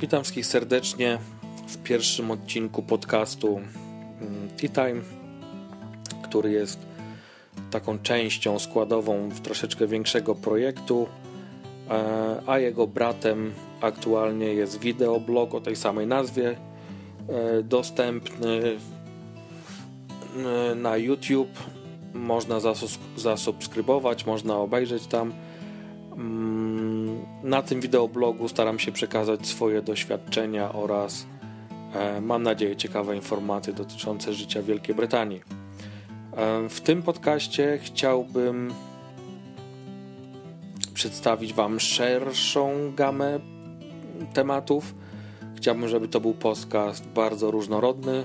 Witam wszystkich serdecznie w pierwszym odcinku podcastu mm, Tea Time, który jest taką częścią składową w troszeczkę większego projektu, e, a jego bratem aktualnie jest wideoblog o tej samej nazwie, e, dostępny e, na YouTube. Można zasubskrybować, można obejrzeć tam. Mm, na tym wideoblogu staram się przekazać swoje doświadczenia oraz mam nadzieję ciekawe informacje dotyczące życia Wielkiej Brytanii. W tym podcaście chciałbym przedstawić Wam szerszą gamę tematów. Chciałbym, żeby to był podcast bardzo różnorodny,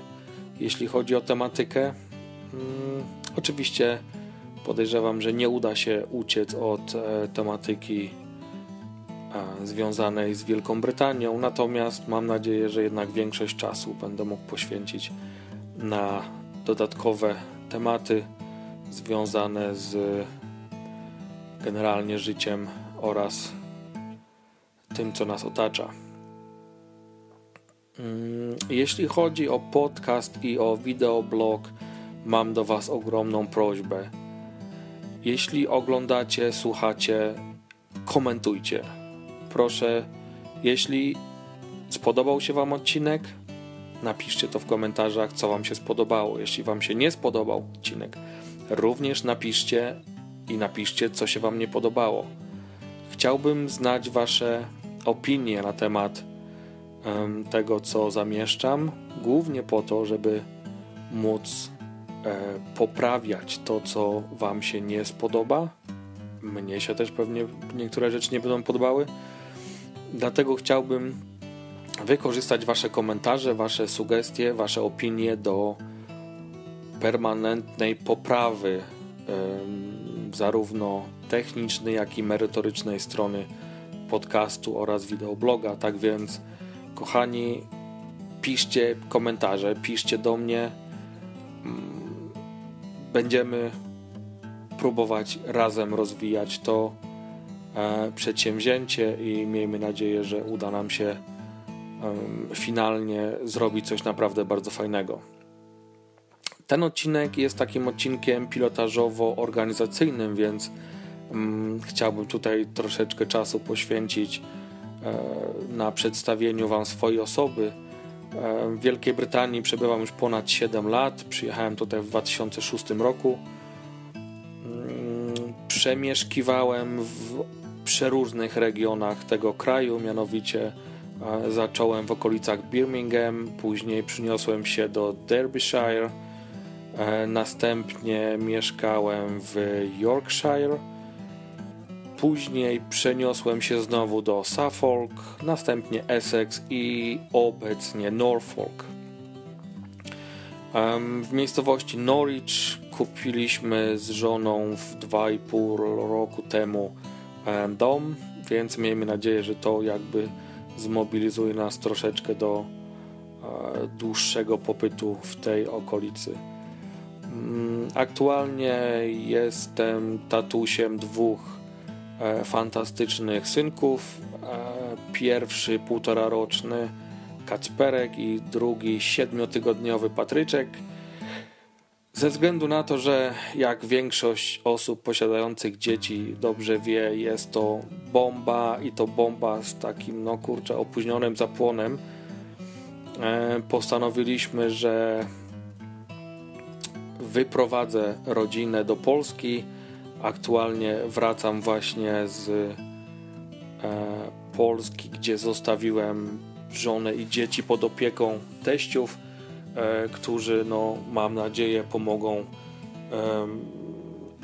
jeśli chodzi o tematykę. Hmm, oczywiście podejrzewam, że nie uda się uciec od e, tematyki e, związanej z Wielką Brytanią, natomiast mam nadzieję, że jednak większość czasu będę mógł poświęcić na dodatkowe tematy związane z generalnie życiem oraz tym, co nas otacza. Mm, jeśli chodzi o podcast i o wideoblog, mam do Was ogromną prośbę. Jeśli oglądacie, słuchacie, komentujcie. Proszę, jeśli spodobał się Wam odcinek, napiszcie to w komentarzach, co Wam się spodobało. Jeśli Wam się nie spodobał odcinek, również napiszcie i napiszcie, co się Wam nie podobało. Chciałbym znać Wasze opinie na temat um, tego, co zamieszczam, głównie po to, żeby móc poprawiać to, co Wam się nie spodoba. Mnie się też pewnie niektóre rzeczy nie będą podobały. Dlatego chciałbym wykorzystać Wasze komentarze, Wasze sugestie, Wasze opinie do permanentnej poprawy zarówno technicznej, jak i merytorycznej strony podcastu oraz wideobloga. Tak więc, kochani, piszcie komentarze, piszcie do mnie. Będziemy próbować razem rozwijać to e, przedsięwzięcie i miejmy nadzieję, że uda nam się finalnie zrobić coś naprawdę bardzo fajnego. Ten odcinek jest takim odcinkiem pilotażowo-organizacyjnym, więc mm, chciałbym tutaj troszeczkę czasu poświęcić e, na przedstawieniu Wam swojej osoby. E, w Wielkiej Brytanii przebywam już ponad 7 lat. Przyjechałem tutaj w 2006 roku. Mm, przemieszkiwałem w przeróżnych regionach tego kraju, mianowicie Zacząłem w okolicach Birmingham, później przyniosłem się do Derbyshire, e, następnie mieszkałem w Yorkshire, później przeniosłem się znowu do Suffolk, następnie Essex i obecnie Norfolk. W miejscowości Norwich kupiliśmy z żoną w 2,5 roku temu dom, więc miejmy nadzieję, że to jakby zmobilizuje nas troszeczkę do e, dłuższego popytu w tej okolicy. Mm, aktualnie jestem tatusiem dwóch fantastycznych synków. E, pierwszy półtora roczny Kacperek i drugi siedmiotygodniowy Patryczek. Ze względu na to, że jak większość osób posiadających dzieci dobrze wie, jest to bomba i to bomba z takim, no kurczę, opóźnionym zapłonem, e, postanowiliśmy, że wyprowadzę rodzinę do Polski. Aktualnie wracam właśnie z e, Polski, gdzie zostawiłem żonę i dzieci pod opieką teściów E, którzy, no, mam nadzieję, pomogą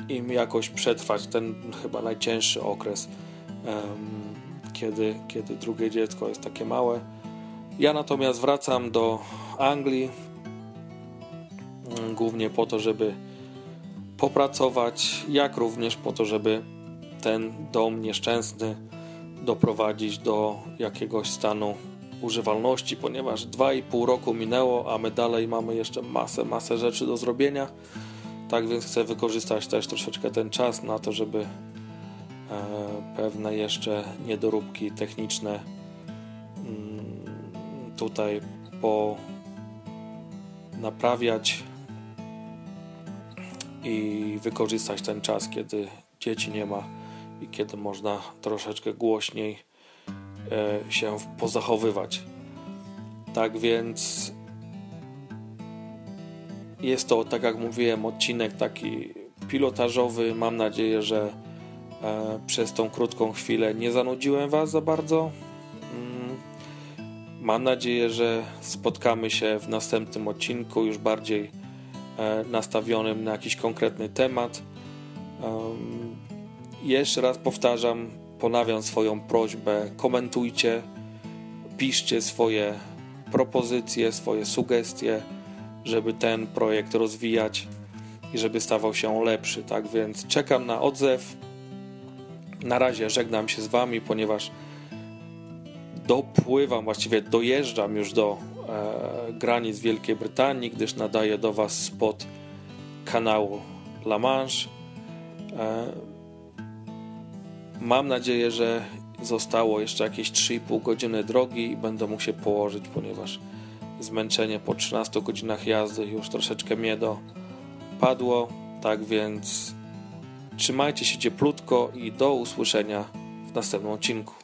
im jakoś przetrwać ten chyba najcięższy okres, kiedy, kiedy drugie dziecko jest takie małe. Ja natomiast wracam do Anglii mm, głównie po to, żeby popracować, jak również po to, żeby ten dom nieszczęsny doprowadzić do jakiegoś stanu używalności, ponieważ 2,5 roku minęło, a my dalej mamy jeszcze masę, masę rzeczy do zrobienia. Tak więc chcę wykorzystać też troszeczkę ten czas na to, żeby e, pewne jeszcze niedoróbki techniczne mm, tutaj po naprawiać i wykorzystać ten czas, kiedy dzieci nie ma i kiedy można troszeczkę głośniej e, się pozachowywać. Tak więc jest to, tak jak mówiłem, odcinek taki pilotażowy. Mam nadzieję, że e, przez tą krótką chwilę nie zanudziłem Was za bardzo. Mm, mam nadzieję, że spotkamy się w następnym odcinku, już bardziej nastawionym na jakiś konkretny temat. Jeszcze raz powtarzam, ponawiam swoją prośbę: komentujcie, piszcie swoje propozycje, swoje sugestie, żeby ten projekt rozwijać i żeby stawał się lepszy. Tak więc czekam na odzew. Na razie żegnam się z Wami, ponieważ dopływam, właściwie dojeżdżam już do e, granic Wielkiej Brytanii, gdyż nadaję do Was spod kanału La Manche. E, mam nadzieję, że zostało jeszcze jakieś 3,5 godziny drogi i będę mógł się położyć, ponieważ zmęczenie po 13 godzinach jazdy już troszeczkę mnie dopadło. Tak więc trzymajcie się cieplutko i do usłyszenia w następnym odcinku.